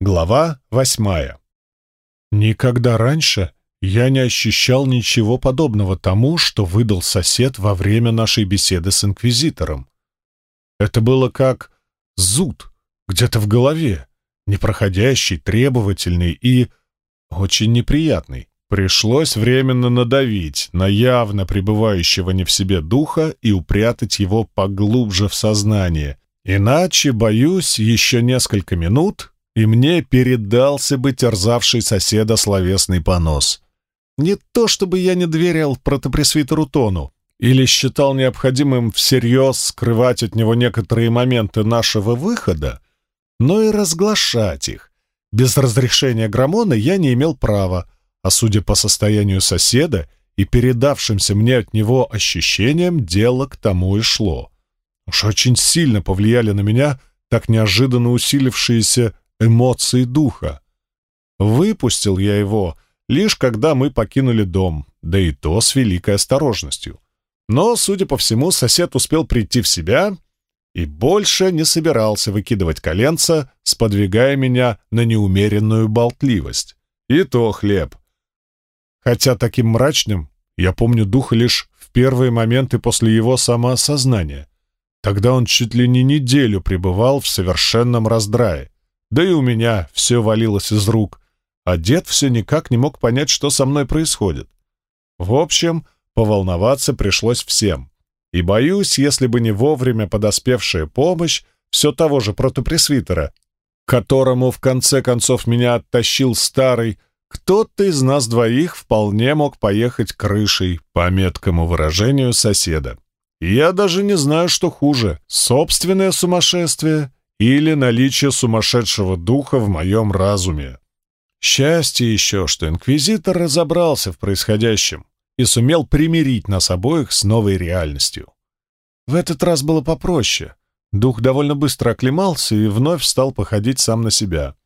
Глава восьмая. Никогда раньше я не ощущал ничего подобного тому, что выдал сосед во время нашей беседы с инквизитором. Это было как зуд где-то в голове, непроходящий, требовательный и очень неприятный. Пришлось временно надавить на явно пребывающего не в себе духа и упрятать его поглубже в сознание. Иначе, боюсь, еще несколько минут, и мне передался бы терзавший соседа словесный понос. Не то чтобы я не доверял протопресвитеру Тону или считал необходимым всерьез скрывать от него некоторые моменты нашего выхода, но и разглашать их. Без разрешения Грамона я не имел права, а судя по состоянию соседа и передавшимся мне от него ощущениям, дело к тому и шло. Уж очень сильно повлияли на меня так неожиданно усилившиеся эмоции духа. Выпустил я его лишь когда мы покинули дом, да и то с великой осторожностью. Но, судя по всему, сосед успел прийти в себя и больше не собирался выкидывать коленца, сподвигая меня на неумеренную болтливость. И то хлеб. Хотя таким мрачным я помню духа лишь в первые моменты после его самоосознания. Тогда он чуть ли не неделю пребывал в совершенном раздрае. Да и у меня все валилось из рук, а дед все никак не мог понять, что со мной происходит. В общем, поволноваться пришлось всем. И боюсь, если бы не вовремя подоспевшая помощь все того же протопресвитера, которому в конце концов меня оттащил старый, кто-то из нас двоих вполне мог поехать крышей, по меткому выражению соседа. Я даже не знаю, что хуже — собственное сумасшествие или наличие сумасшедшего духа в моем разуме. Счастье еще, что инквизитор разобрался в происходящем и сумел примирить нас обоих с новой реальностью. В этот раз было попроще. Дух довольно быстро оклемался и вновь стал походить сам на себя.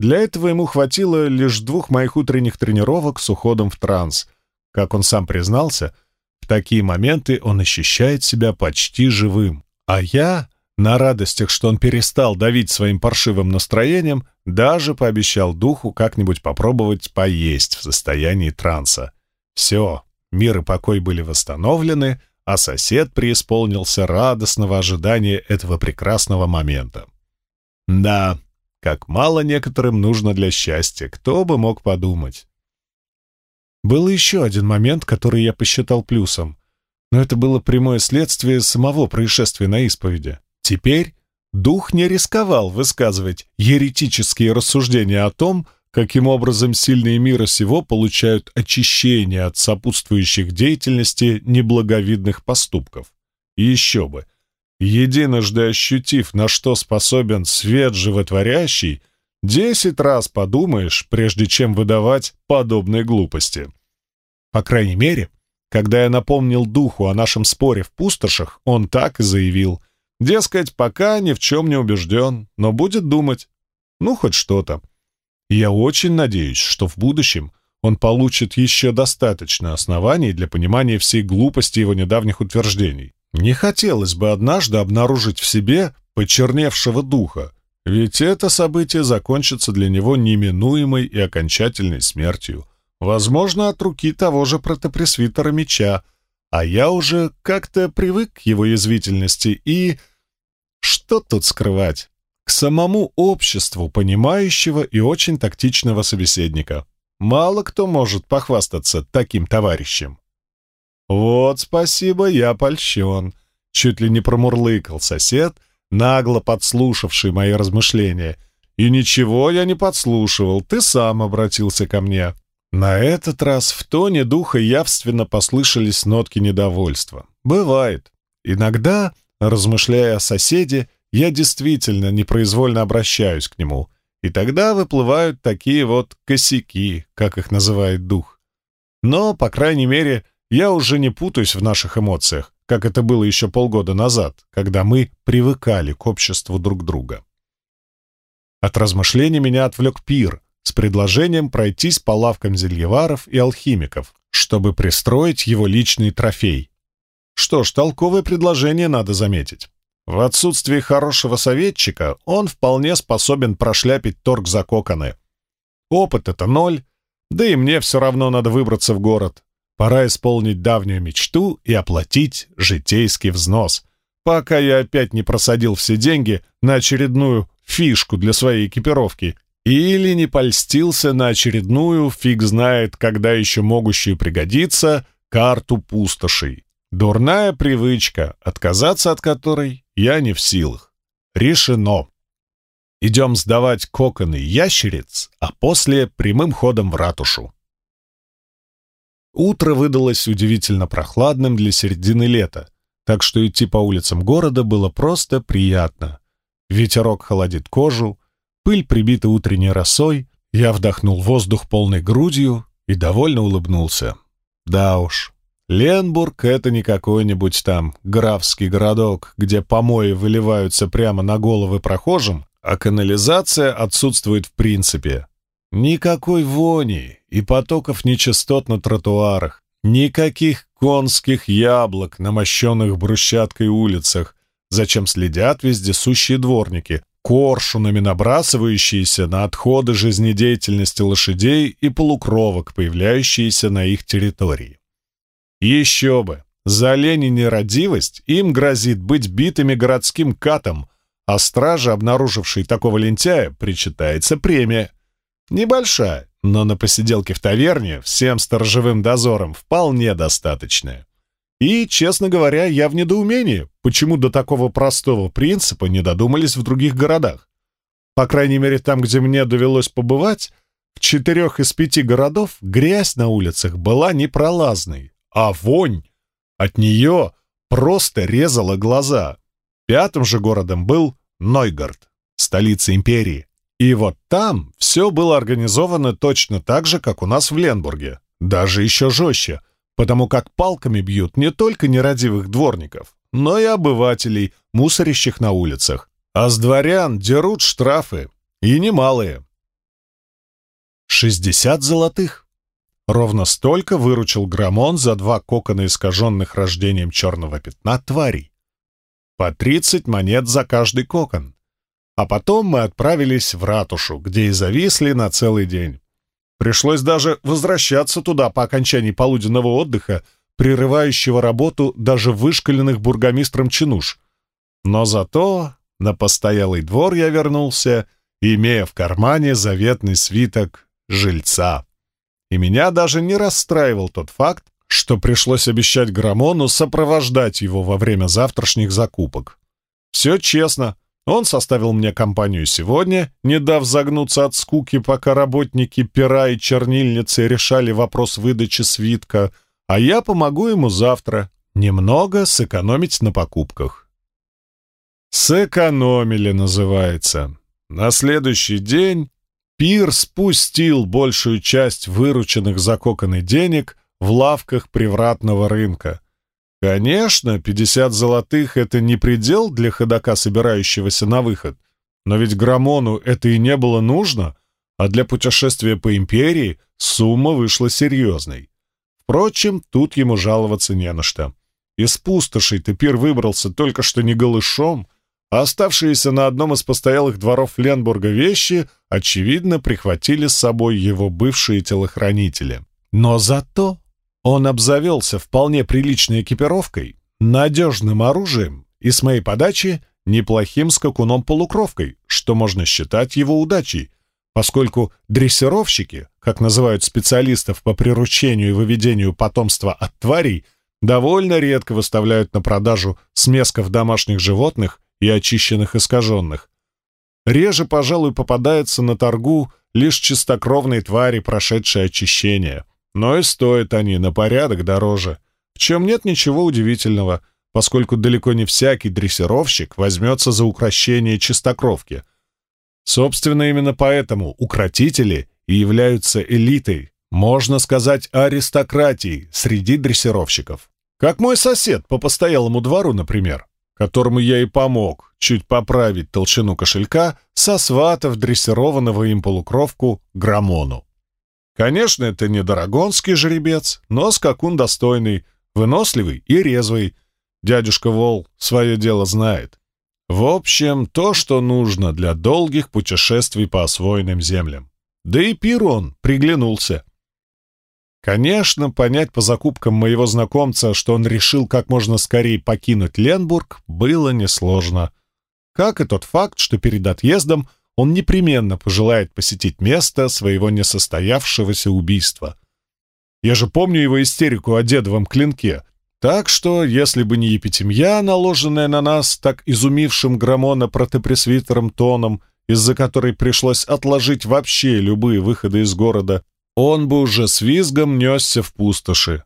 Для этого ему хватило лишь двух моих утренних тренировок с уходом в транс. Как он сам признался, в такие моменты он ощущает себя почти живым. А я на радостях, что он перестал давить своим паршивым настроением, даже пообещал духу как-нибудь попробовать поесть в состоянии транса. Все, мир и покой были восстановлены, а сосед преисполнился радостного ожидания этого прекрасного момента. Да, как мало некоторым нужно для счастья, кто бы мог подумать. Был еще один момент, который я посчитал плюсом, но это было прямое следствие самого происшествия на исповеди. Теперь дух не рисковал высказывать еретические рассуждения о том, каким образом сильные мира сего получают очищение от сопутствующих деятельности неблаговидных поступков. Еще бы, единожды ощутив, на что способен свет животворящий, десять раз подумаешь, прежде чем выдавать подобные глупости. По крайней мере, когда я напомнил духу о нашем споре в пустошах, он так и заявил — Дескать, пока ни в чем не убежден, но будет думать. Ну, хоть что-то. я очень надеюсь, что в будущем он получит еще достаточно оснований для понимания всей глупости его недавних утверждений. Не хотелось бы однажды обнаружить в себе почерневшего духа, ведь это событие закончится для него неминуемой и окончательной смертью, возможно, от руки того же протопресвитера меча, а я уже как-то привык к его язвительности и... Что тут скрывать? К самому обществу понимающего и очень тактичного собеседника. Мало кто может похвастаться таким товарищем. «Вот спасибо, я польщен», — чуть ли не промурлыкал сосед, нагло подслушавший мои размышления. «И ничего я не подслушивал, ты сам обратился ко мне». На этот раз в тоне духа явственно послышались нотки недовольства. Бывает. Иногда, размышляя о соседе, я действительно непроизвольно обращаюсь к нему, и тогда выплывают такие вот косяки, как их называет дух. Но, по крайней мере, я уже не путаюсь в наших эмоциях, как это было еще полгода назад, когда мы привыкали к обществу друг друга. От размышлений меня отвлек пир, с предложением пройтись по лавкам зельеваров и алхимиков, чтобы пристроить его личный трофей. Что ж, толковое предложение надо заметить. В отсутствие хорошего советчика он вполне способен прошляпить торг за коконы. Опыт — это ноль, да и мне все равно надо выбраться в город. Пора исполнить давнюю мечту и оплатить житейский взнос, пока я опять не просадил все деньги на очередную фишку для своей экипировки или не польстился на очередную, фиг знает, когда еще могущую пригодиться, карту пустошей. Дурная привычка, отказаться от которой я не в силах. Решено. Идем сдавать коконы ящериц, а после прямым ходом в ратушу. Утро выдалось удивительно прохладным для середины лета, так что идти по улицам города было просто приятно. Ветерок холодит кожу, пыль прибита утренней росой, я вдохнул воздух полной грудью и довольно улыбнулся. Да уж, Ленбург — это не какой-нибудь там графский городок, где помои выливаются прямо на головы прохожим, а канализация отсутствует в принципе. Никакой вони и потоков нечистот на тротуарах, никаких конских яблок на мощенных брусчаткой улицах, зачем следят вездесущие дворники, коршунами набрасывающиеся на отходы жизнедеятельности лошадей и полукровок, появляющиеся на их территории. Еще бы! За лень и нерадивость им грозит быть битыми городским катом, а страже, обнаружившей такого лентяя, причитается премия. Небольшая, но на посиделке в таверне всем сторожевым дозором вполне достаточная. И, честно говоря, я в недоумении, почему до такого простого принципа не додумались в других городах. По крайней мере, там, где мне довелось побывать, в четырех из пяти городов грязь на улицах была непролазной, а вонь от нее просто резала глаза. Пятым же городом был Нойгард, столица империи. И вот там все было организовано точно так же, как у нас в Ленбурге. Даже еще жестче, потому как палками бьют не только нерадивых дворников, но и обывателей, мусорящих на улицах. А с дворян дерут штрафы, и немалые. Шестьдесят золотых. Ровно столько выручил Грамон за два кокона искаженных рождением черного пятна тварей. По тридцать монет за каждый кокон. А потом мы отправились в ратушу, где и зависли на целый день. Пришлось даже возвращаться туда по окончании полуденного отдыха, прерывающего работу даже вышкаленных бургомистром чинуш. Но зато на постоялый двор я вернулся, имея в кармане заветный свиток жильца. И меня даже не расстраивал тот факт, что пришлось обещать Грамону сопровождать его во время завтрашних закупок. Все честно. Он составил мне компанию сегодня, не дав загнуться от скуки, пока работники пера и чернильницы решали вопрос выдачи свитка, а я помогу ему завтра немного сэкономить на покупках. «Сэкономили» называется. На следующий день Пир спустил большую часть вырученных за коконы денег в лавках привратного рынка. Конечно, 50 золотых — это не предел для ходока, собирающегося на выход, но ведь Грамону это и не было нужно, а для путешествия по империи сумма вышла серьезной. Впрочем, тут ему жаловаться не на что. Из пустошей Тепир выбрался только что не голышом, а оставшиеся на одном из постоялых дворов Ленбурга вещи, очевидно, прихватили с собой его бывшие телохранители. Но зато он обзавелся вполне приличной экипировкой, надежным оружием и, с моей подачи, неплохим скакуном-полукровкой, что можно считать его удачей, поскольку дрессировщики, как называют специалистов по приручению и выведению потомства от тварей, довольно редко выставляют на продажу смесков домашних животных и очищенных искаженных. Реже, пожалуй, попадается на торгу лишь чистокровные твари, прошедшие очищение. Но и стоят они на порядок дороже, в чем нет ничего удивительного, поскольку далеко не всякий дрессировщик возьмется за укращение чистокровки. Собственно, именно поэтому укротители и являются элитой, можно сказать, аристократией среди дрессировщиков. Как мой сосед по постоялому двору, например которому я и помог чуть поправить толщину кошелька, сосватав дрессированного им полукровку Грамону. Конечно, это не дорогонский жеребец, но скакун достойный, выносливый и резвый. Дядюшка Вол свое дело знает. В общем, то, что нужно для долгих путешествий по освоенным землям. Да и пир он приглянулся. Конечно, понять по закупкам моего знакомца, что он решил как можно скорее покинуть Ленбург, было несложно. Как и тот факт, что перед отъездом он непременно пожелает посетить место своего несостоявшегося убийства. Я же помню его истерику о дедовом клинке. Так что, если бы не епитемья, наложенная на нас так изумившим Грамона протопресвитером тоном, из-за которой пришлось отложить вообще любые выходы из города, он бы уже с визгом несся в пустоши.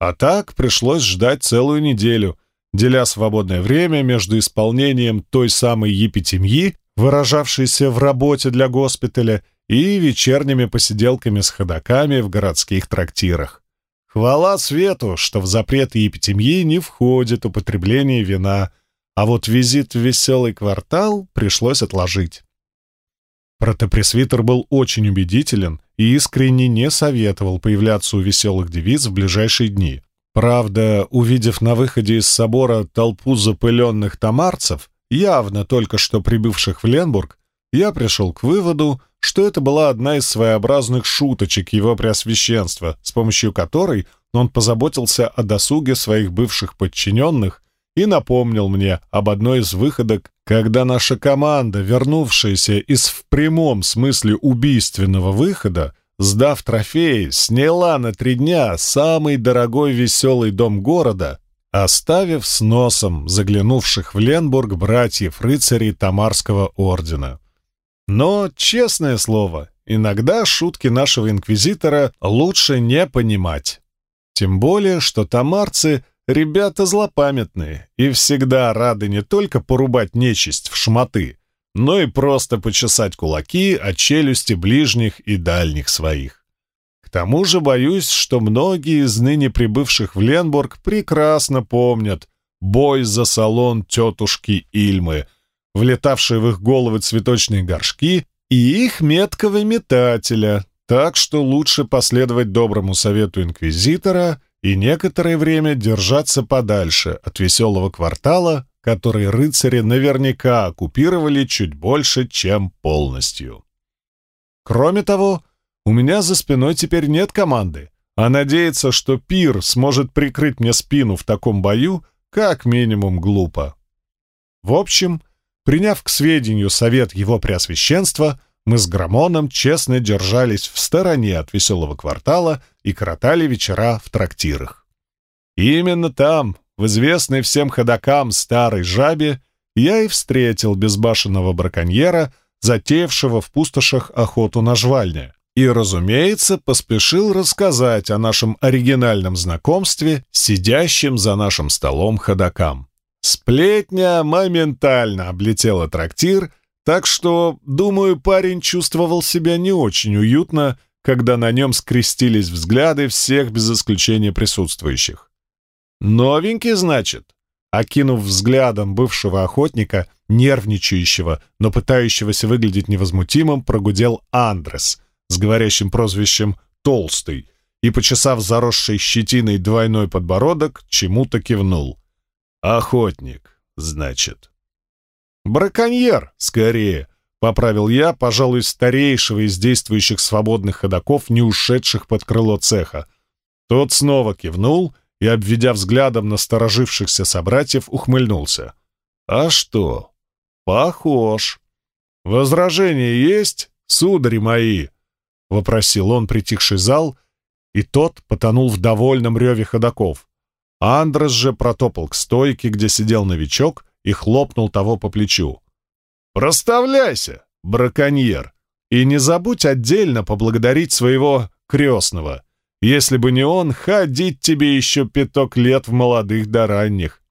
А так пришлось ждать целую неделю, деля свободное время между исполнением той самой епитемьи, выражавшейся в работе для госпиталя, и вечерними посиделками с ходаками в городских трактирах. Хвала свету, что в запреты епитемьи не входит употребление вина, а вот визит в веселый квартал пришлось отложить. Протопресвитер был очень убедителен и искренне не советовал появляться у веселых девиц в ближайшие дни. Правда, увидев на выходе из собора толпу запыленных тамарцев, явно только что прибывших в Ленбург, я пришел к выводу, что это была одна из своеобразных шуточек его преосвященства, с помощью которой он позаботился о досуге своих бывших подчиненных и напомнил мне об одной из выходок, когда наша команда, вернувшаяся из в прямом смысле убийственного выхода, сдав трофеи, сняла на три дня самый дорогой веселый дом города, оставив с носом заглянувших в Ленбург братьев-рыцарей Тамарского ордена. Но, честное слово, иногда шутки нашего инквизитора лучше не понимать. Тем более, что тамарцы — ребята злопамятные и всегда рады не только порубать нечисть в шматы, но и просто почесать кулаки от челюсти ближних и дальних своих. Тому же боюсь, что многие из ныне прибывших в Ленбург прекрасно помнят бой за салон тетушки Ильмы, влетавшие в их головы цветочные горшки и их меткого метателя, так что лучше последовать доброму совету инквизитора и некоторое время держаться подальше от веселого квартала, который рыцари наверняка оккупировали чуть больше, чем полностью. Кроме того, у меня за спиной теперь нет команды, а надеяться, что пир сможет прикрыть мне спину в таком бою, как минимум глупо. В общем, приняв к сведению совет его преосвященства, мы с Грамоном честно держались в стороне от веселого квартала и коротали вечера в трактирах. И именно там, в известной всем ходокам старой жабе, я и встретил безбашенного браконьера, затеявшего в пустошах охоту на жвальня. И, разумеется, поспешил рассказать о нашем оригинальном знакомстве сидящим за нашим столом ходокам. Сплетня моментально облетела трактир — так что, думаю, парень чувствовал себя не очень уютно, когда на нем скрестились взгляды всех без исключения присутствующих. «Новенький, значит?» Окинув взглядом бывшего охотника, нервничающего, но пытающегося выглядеть невозмутимым, прогудел Андрес с говорящим прозвищем «Толстый» и, почесав заросший щетиной двойной подбородок, чему-то кивнул. «Охотник, значит». «Браконьер, скорее!» — поправил я, пожалуй, старейшего из действующих свободных ходаков, не ушедших под крыло цеха. Тот снова кивнул и, обведя взглядом насторожившихся собратьев, ухмыльнулся. «А что? Похож. Возражения есть, судари мои?» — вопросил он притихший зал, и тот потонул в довольном реве ходаков. Андрес же протопал к стойке, где сидел новичок, и хлопнул того по плечу. «Проставляйся, браконьер, и не забудь отдельно поблагодарить своего крестного. Если бы не он, ходить тебе еще пяток лет в молодых да ранних».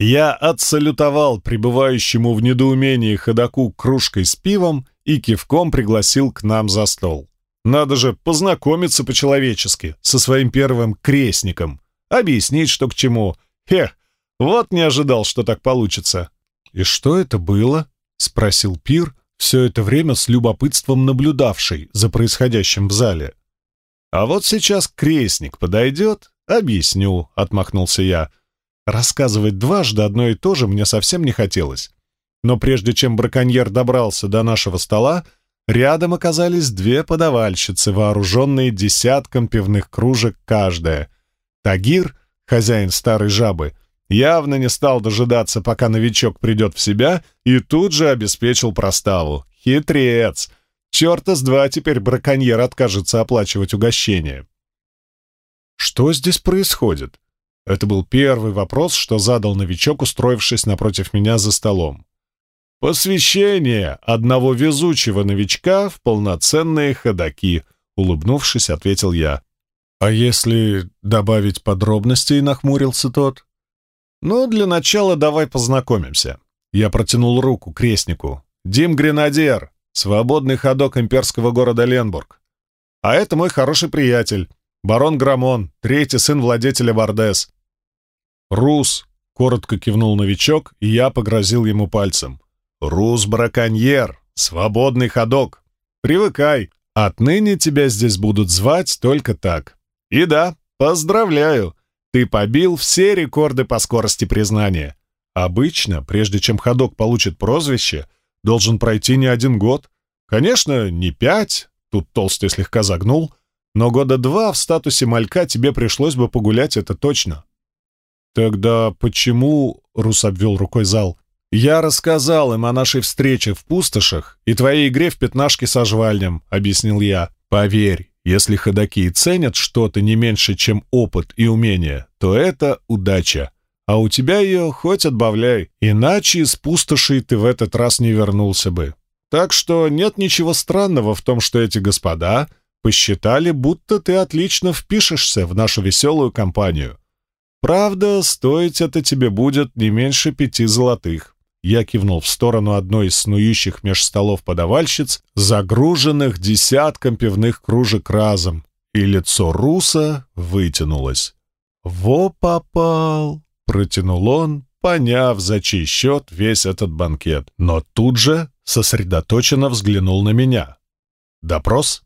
Я отсалютовал пребывающему в недоумении ходаку кружкой с пивом и кивком пригласил к нам за стол. Надо же познакомиться по-человечески со своим первым крестником, объяснить, что к чему. Хех, вот не ожидал, что так получится. «И что это было?» — спросил Пир, все это время с любопытством наблюдавший за происходящим в зале. «А вот сейчас крестник подойдет, объясню», — отмахнулся я. Рассказывать дважды одно и то же мне совсем не хотелось. Но прежде чем браконьер добрался до нашего стола, рядом оказались две подавальщицы, вооруженные десятком пивных кружек каждая. Тагир, хозяин старой жабы, явно не стал дожидаться, пока новичок придет в себя, и тут же обеспечил проставу. Хитрец! Черта с два теперь браконьер откажется оплачивать угощение. Что здесь происходит? Это был первый вопрос, что задал новичок, устроившись напротив меня за столом. «Посвящение одного везучего новичка в полноценные ходаки», — улыбнувшись, ответил я. «А если добавить подробностей?» — нахмурился тот. «Ну, для начала давай познакомимся». Я протянул руку крестнику. «Дим Гренадер, свободный ходок имперского города Ленбург. А это мой хороший приятель, барон Грамон, третий сын владетеля Вардес. «Рус!» — коротко кивнул новичок, и я погрозил ему пальцем. «Рус-браконьер! Свободный ходок! Привыкай! Отныне тебя здесь будут звать только так. И да, поздравляю! Ты побил все рекорды по скорости признания. Обычно, прежде чем ходок получит прозвище, должен пройти не один год. Конечно, не пять, тут толстый слегка загнул, но года два в статусе малька тебе пришлось бы погулять, это точно. «Тогда почему...» — Рус обвел рукой зал. «Я рассказал им о нашей встрече в пустошах и твоей игре в пятнашки со жвальнем», — объяснил я. «Поверь, если ходаки ценят что-то не меньше, чем опыт и умение, то это удача. А у тебя ее хоть отбавляй, иначе из пустошей ты в этот раз не вернулся бы. Так что нет ничего странного в том, что эти господа посчитали, будто ты отлично впишешься в нашу веселую компанию. Правда, стоить это тебе будет не меньше пяти золотых. Я кивнул в сторону одной из снующих меж столов подавальщиц, загруженных десятком пивных кружек разом, и лицо Руса вытянулось. «Во попал!» — протянул он, поняв, за чей счет весь этот банкет, но тут же сосредоточенно взглянул на меня. «Допрос?»